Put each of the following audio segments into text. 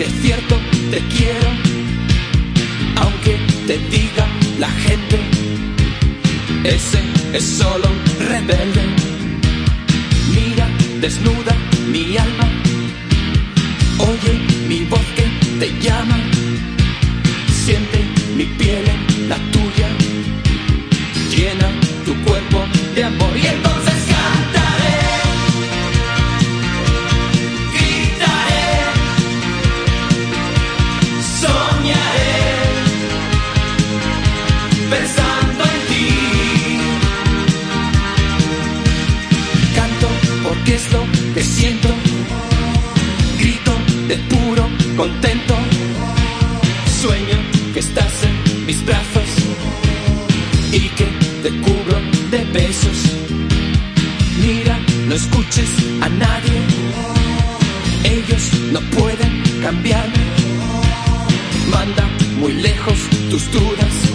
despierto, te quiero, aunque te diga la gente, ese es solo un rebelde. Mira, desnuda mi alma, oye mi voz que te llama, siente mi piel en la tuya, llena tu cuerpo de amor. Y el que siento. Grito de puro contento. Sueño que estás en mis brazos y que te cubro de besos. Mira, no escuches a nadie. Ellos no pueden cambiarme. Manda muy lejos tus dudas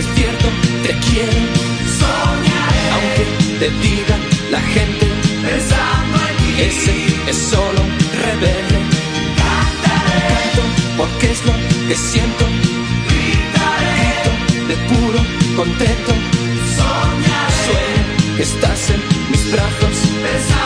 despierto, te quiero. Soñaré. Aunque te diga la gente, pensando en ti. Ese es solo rebelde. Cantaré. Canto porque es lo que siento. Gritaré. De puro contento. Soñaré. Sueño que estás en mis brazos. Pensando